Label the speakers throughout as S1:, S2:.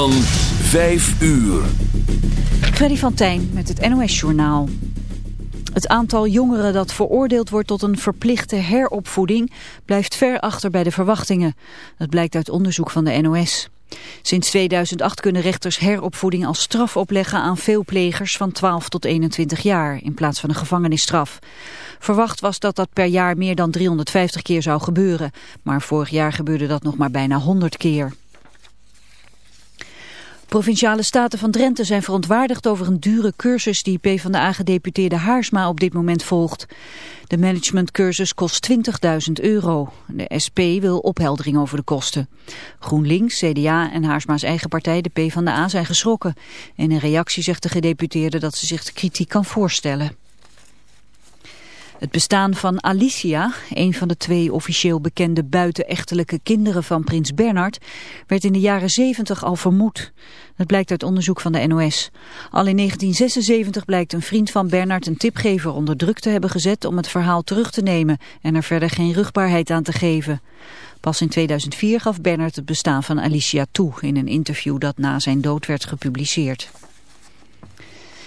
S1: van 5 uur.
S2: Freddy van Tijn met het NOS-journaal. Het aantal jongeren dat veroordeeld wordt tot een verplichte heropvoeding blijft ver achter bij de verwachtingen. Dat blijkt uit onderzoek van de NOS. Sinds 2008 kunnen rechters heropvoeding als straf opleggen aan veel plegers van 12 tot 21 jaar in plaats van een gevangenisstraf. Verwacht was dat dat per jaar meer dan 350 keer zou gebeuren, maar vorig jaar gebeurde dat nog maar bijna 100 keer. Provinciale staten van Drenthe zijn verontwaardigd over een dure cursus die PvdA-gedeputeerde Haarsma op dit moment volgt. De managementcursus kost 20.000 euro. De SP wil opheldering over de kosten. GroenLinks, CDA en Haarsma's eigen partij, de PvdA, zijn geschrokken. In een reactie zegt de gedeputeerde dat ze zich de kritiek kan voorstellen. Het bestaan van Alicia, een van de twee officieel bekende buitenechtelijke kinderen van prins Bernard, werd in de jaren 70 al vermoed. Dat blijkt uit onderzoek van de NOS. Al in 1976 blijkt een vriend van Bernard een tipgever onder druk te hebben gezet om het verhaal terug te nemen en er verder geen rugbaarheid aan te geven. Pas in 2004 gaf Bernard het bestaan van Alicia toe in een interview dat na zijn dood werd gepubliceerd.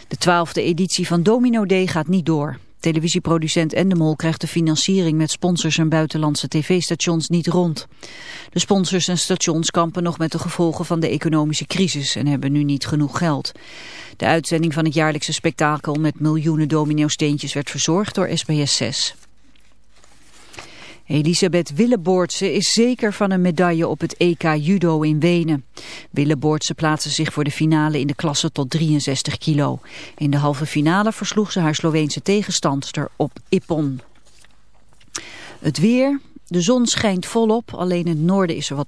S2: De twaalfde editie van Domino Day gaat niet door. Televisieproducent Endemol krijgt de financiering met sponsors en buitenlandse tv-stations niet rond. De sponsors en stations kampen nog met de gevolgen van de economische crisis en hebben nu niet genoeg geld. De uitzending van het jaarlijkse spektakel met miljoenen domino-steentjes werd verzorgd door SBS 6. Elisabeth Willeboortse is zeker van een medaille op het EK Judo in Wenen. Willeboortse plaatste zich voor de finale in de klasse tot 63 kilo. In de halve finale versloeg ze haar Sloveense tegenstandster op Ippon. Het weer, de zon schijnt volop, alleen in het noorden is er wat...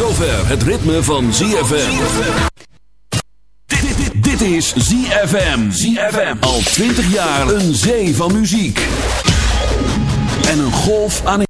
S3: Zover het ritme van ZFM. Dit, dit, dit, is ZFM. ZFM. Al 20 jaar een zee van muziek. En een golf aan...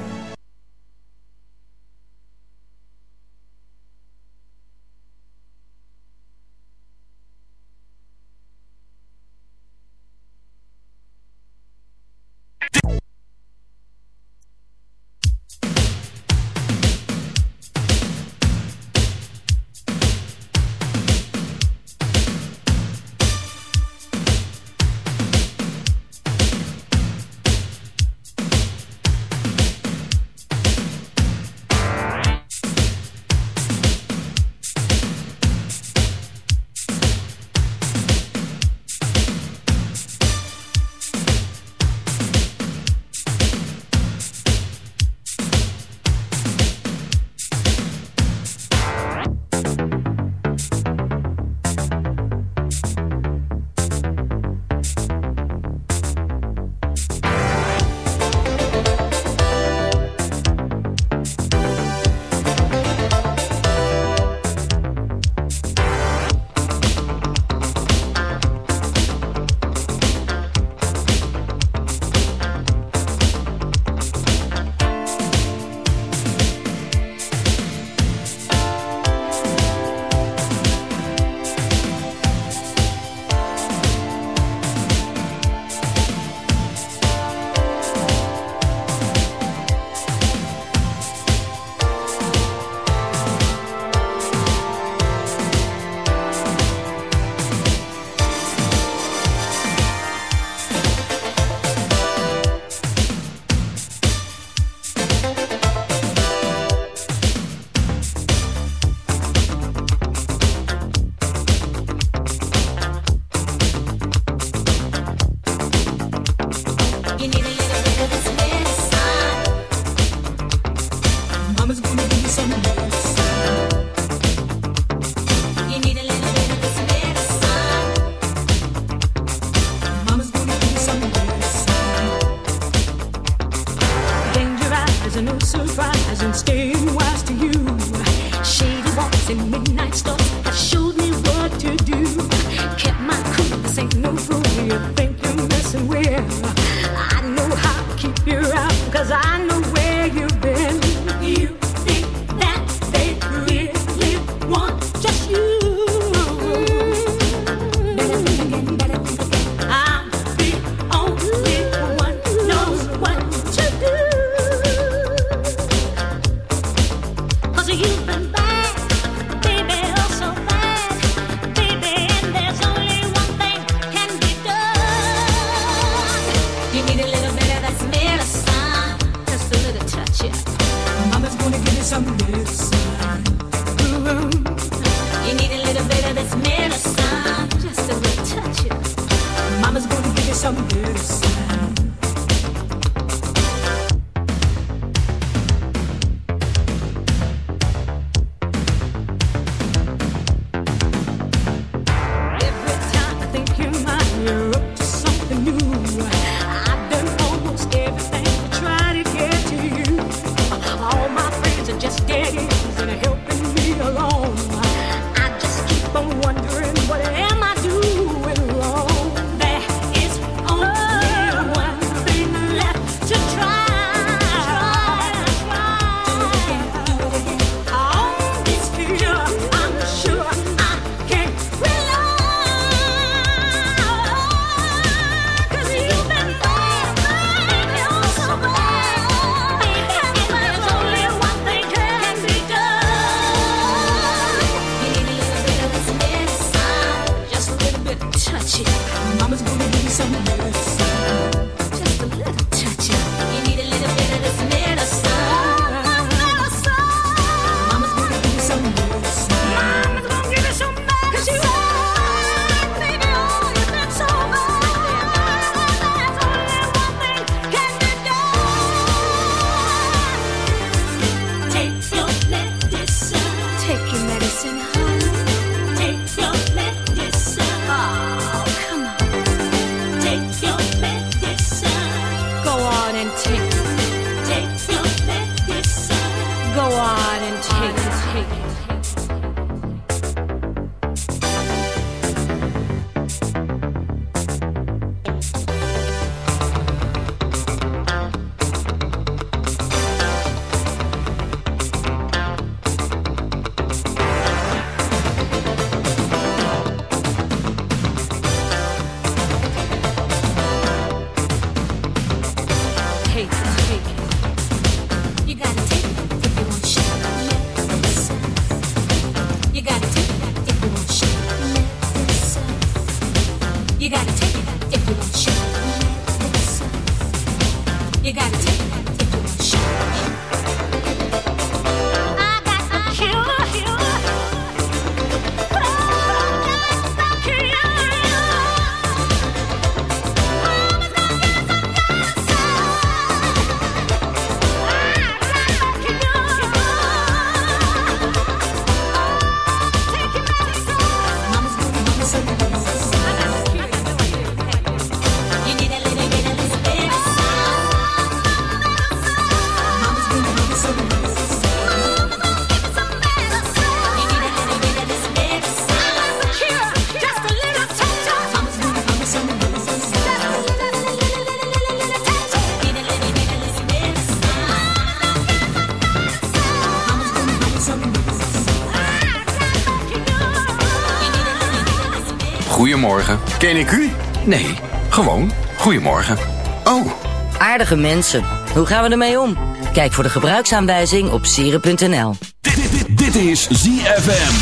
S4: Ken ik u? Nee, gewoon. Goedemorgen. Oh.
S5: Aardige mensen. Hoe gaan we ermee om? Kijk voor de gebruiksaanwijzing op sieren.nl.
S6: Dit, dit, is ZFM.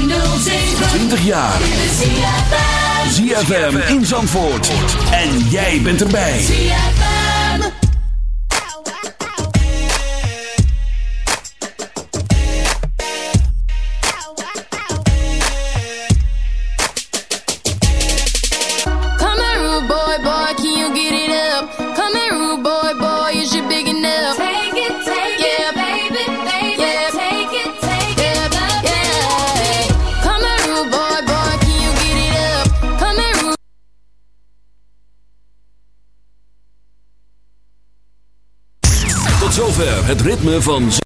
S6: 107. 20 jaar. ZFM. ZFM in Zandvoort. En jij bent erbij.
S7: ZFM. van...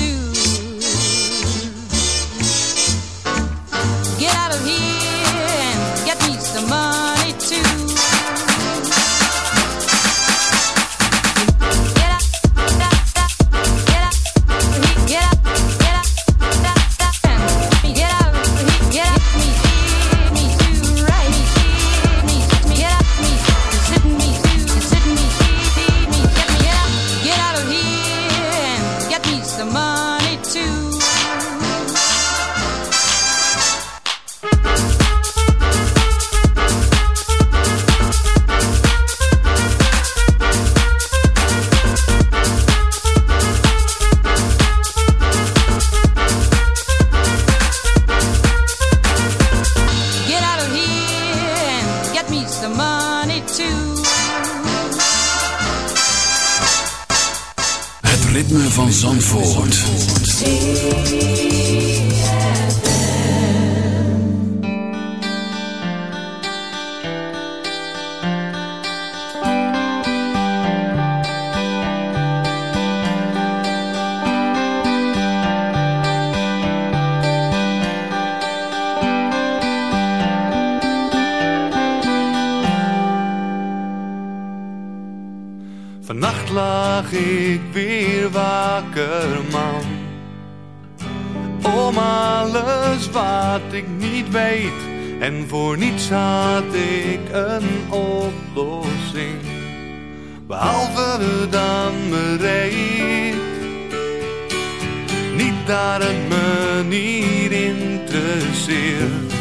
S8: Ga
S7: het
S9: me niet interesseert.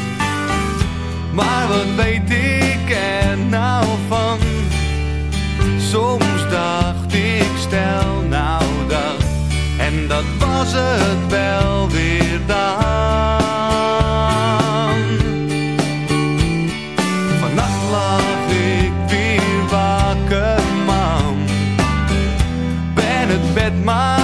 S9: Maar wat weet ik er nou van? Soms dacht ik, stel nou dat. En dat was het wel weer dan. Vannacht lag ik weer wakker, man. Ben het bed maar.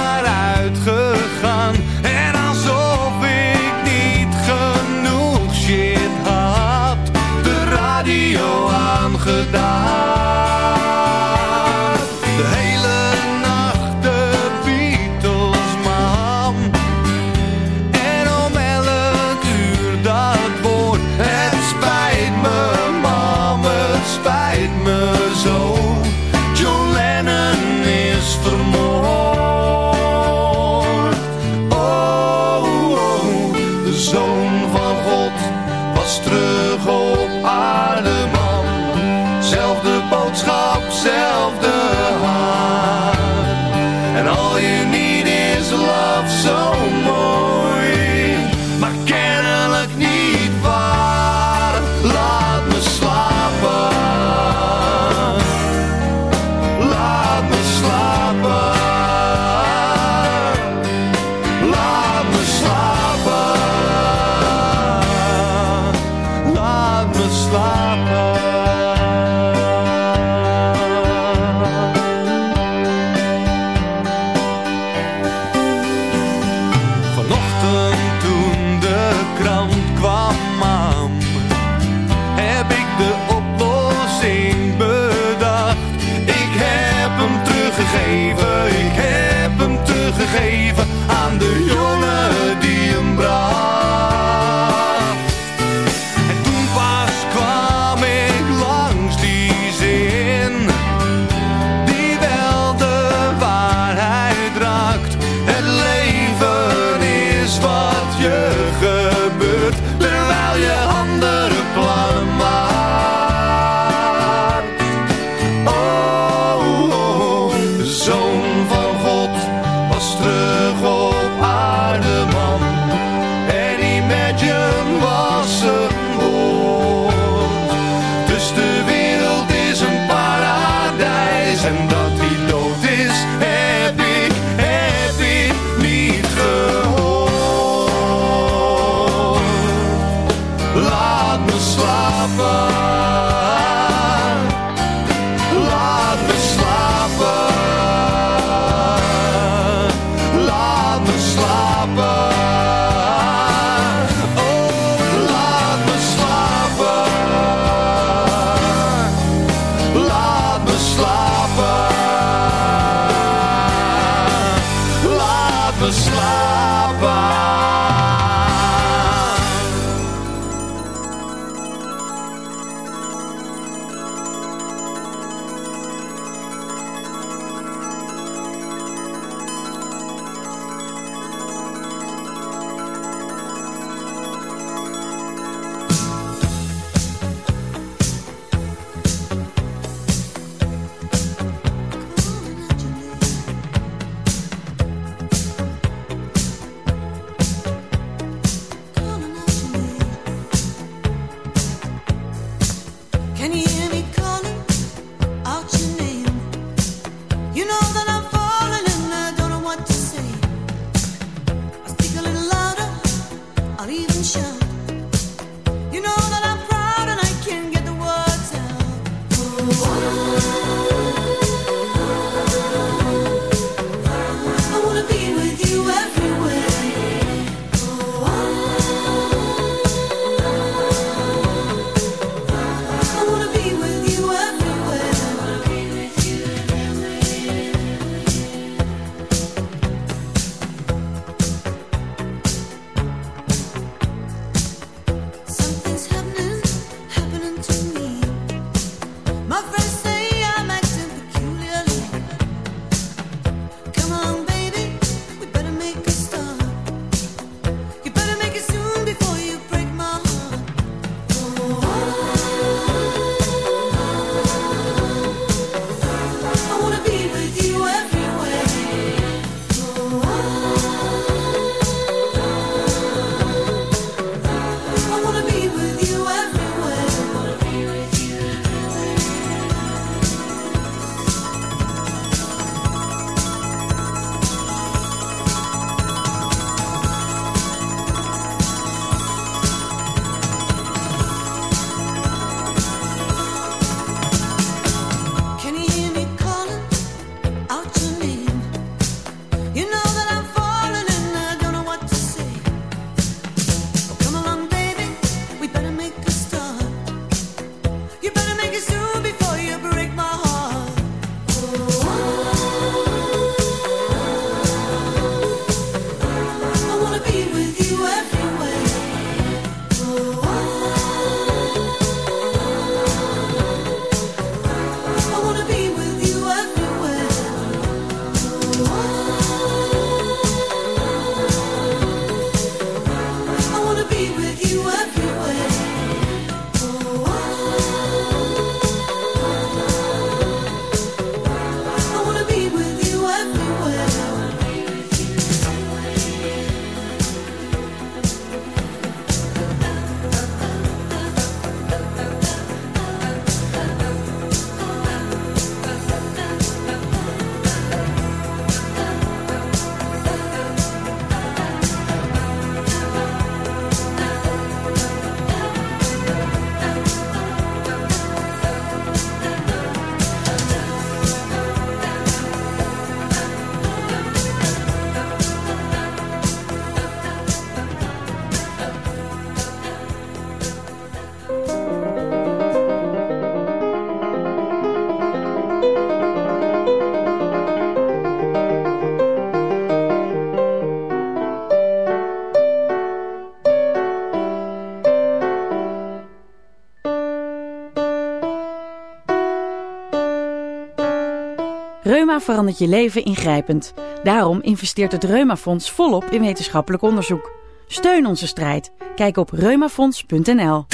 S2: Reuma verandert je leven ingrijpend. Daarom investeert het Reumafonds volop in wetenschappelijk onderzoek. Steun onze strijd. Kijk op reumafonds.nl.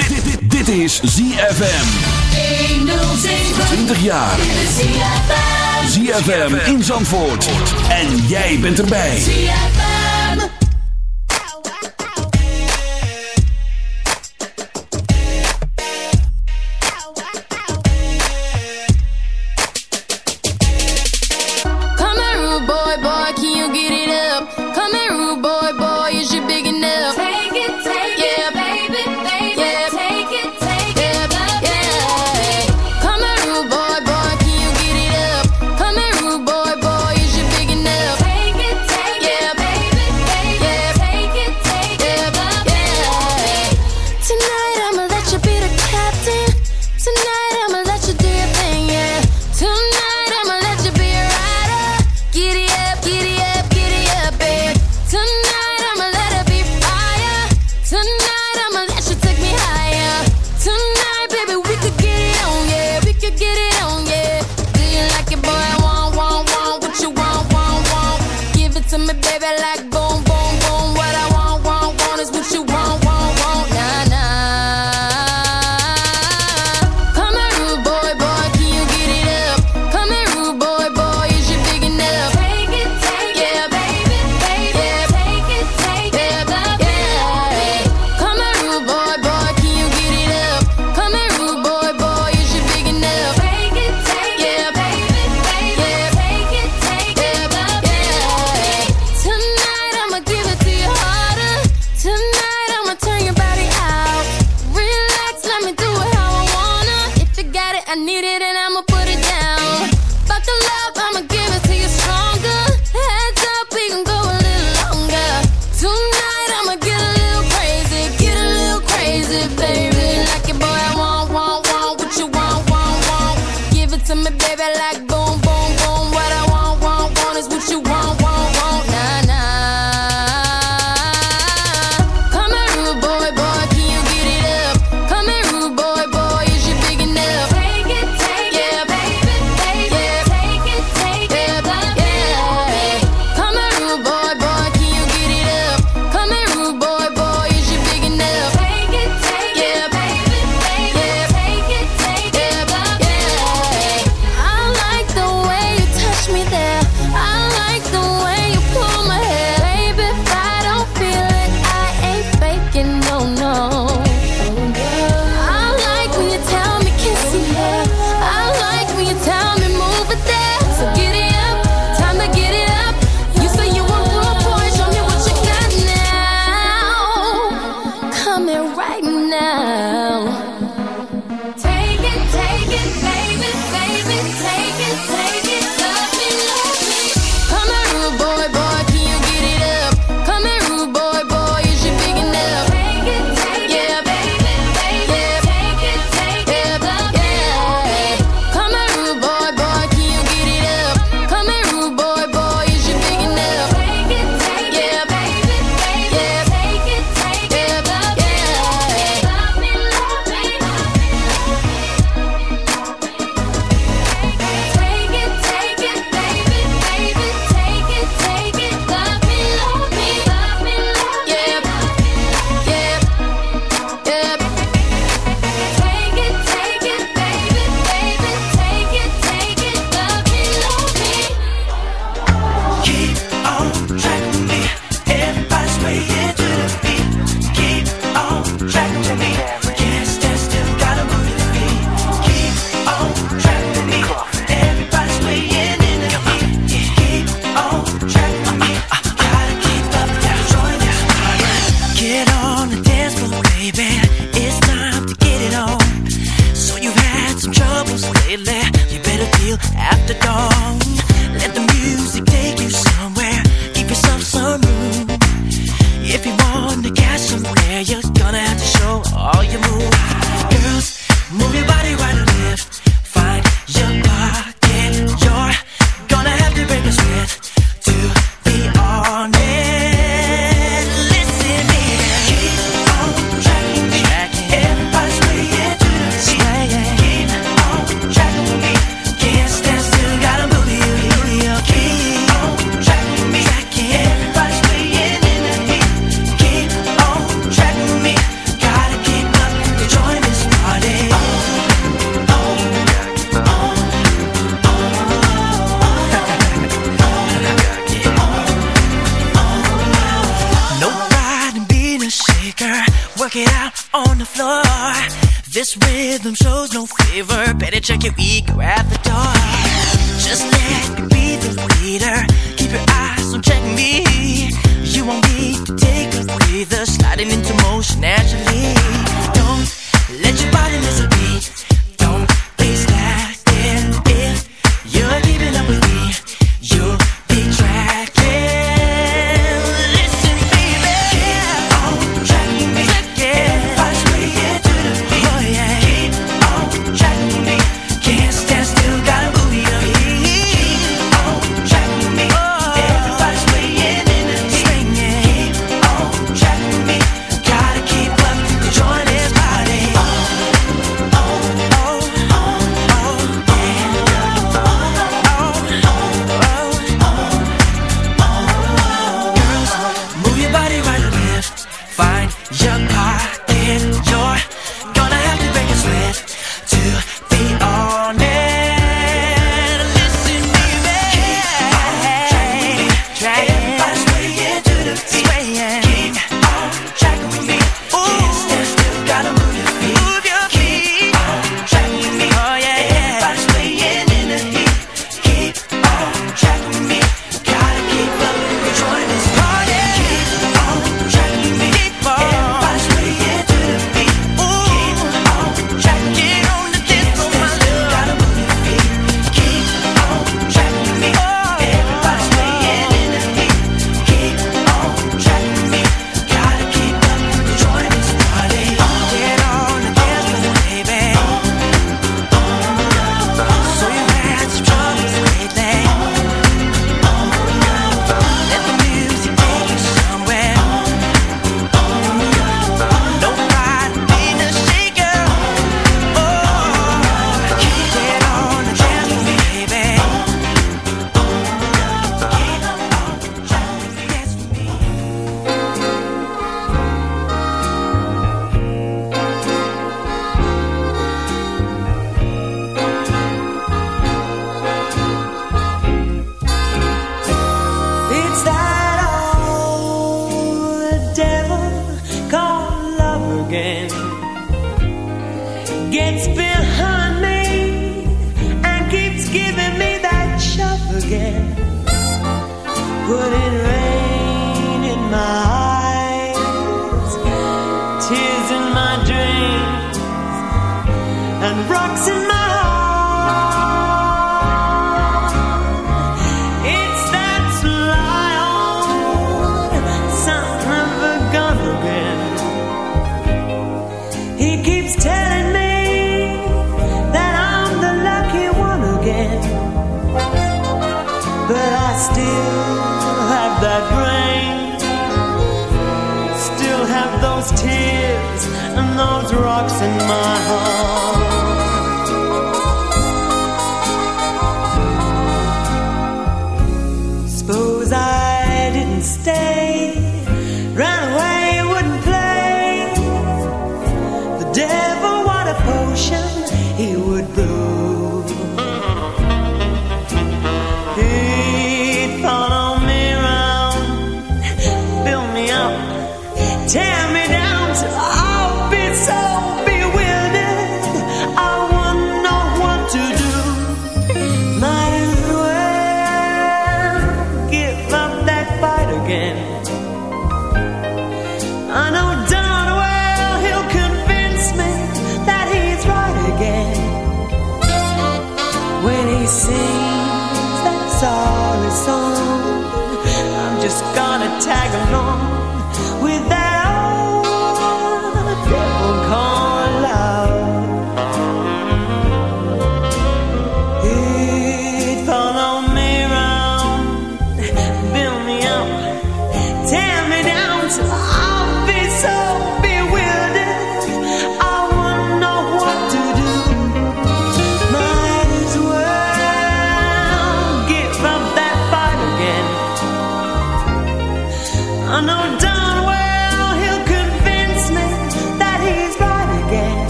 S6: Dit, is ZFM. 20 jaar. ZFM. ZFM in Zandvoort. En jij bent erbij.
S10: ZFM.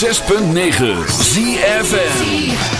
S10: 106.9 ZFN